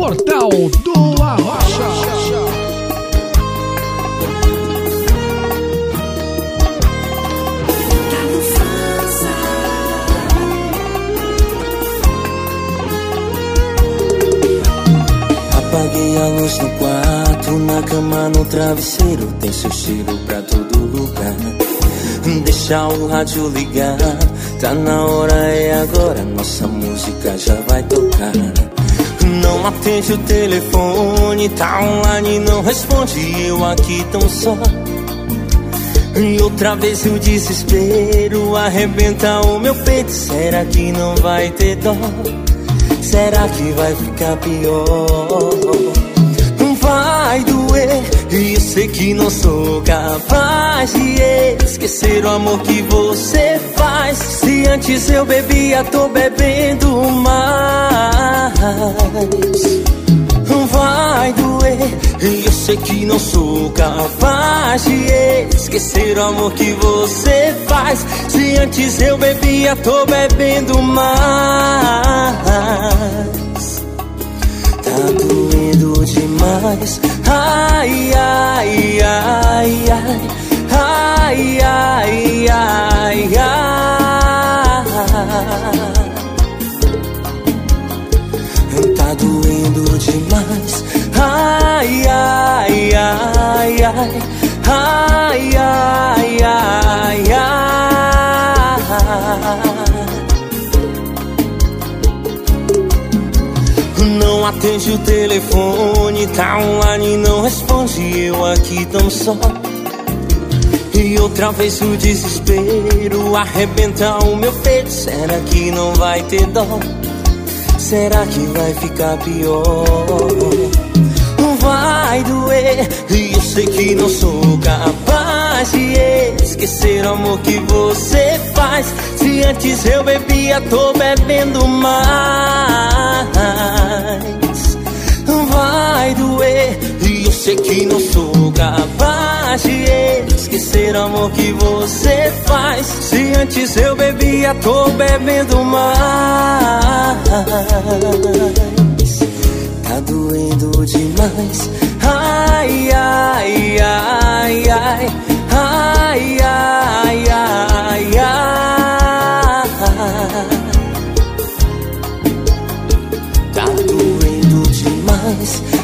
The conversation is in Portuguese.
Portal do Arrocha. Apaguei a luz no quarto, na cama, no travesseiro Tem seu cheiro pra todo lugar Deixa o rádio ligar Tá na hora, é agora Nossa música já vai tocar Não atende o telefone Tá online, não responde. Eu aqui tão só. E outra vez o desespero arrebenta o meu peito. Será que não vai ter dó? Será que vai ficar pior? Vai doer. E eu sei que não sou capaz de esquecer o amor que você faz. Se antes eu bebia, tô bebendo mais sei que não sou capaz de esquecer o amor que você faz. Se antes eu bebia, tô bebendo mais. Tá doendo demais. Ai, ai, ai, ai Não atende o telefone, tá online, não responde. Eu aqui tão só. E outra vez o desespero arrebenta o meu peito. Será que não vai ter dó? Será que vai ficar pior? Vai doer, e eu sei que não sou capaz de esquecer o amor que você faz. Se antes eu bebia, tô bebendo mais. Sei que não sou capaz de esquecer o amor que você faz. Se antes eu bebia, tô bebendo mais. Tá doendo demais. Ai, ai, ai, ai. Ai, ai, ai, ai. Tá doendo demais.